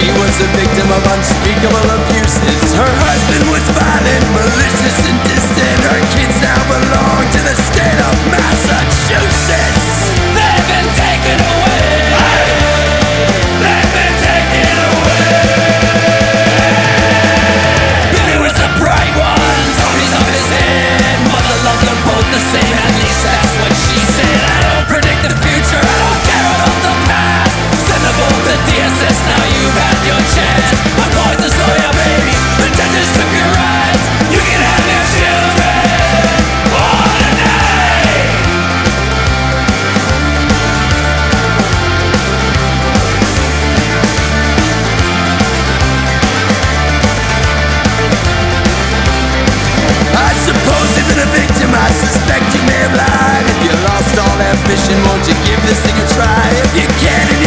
She was a victim of unspeakable abuses. Her give this thing a try if you can't.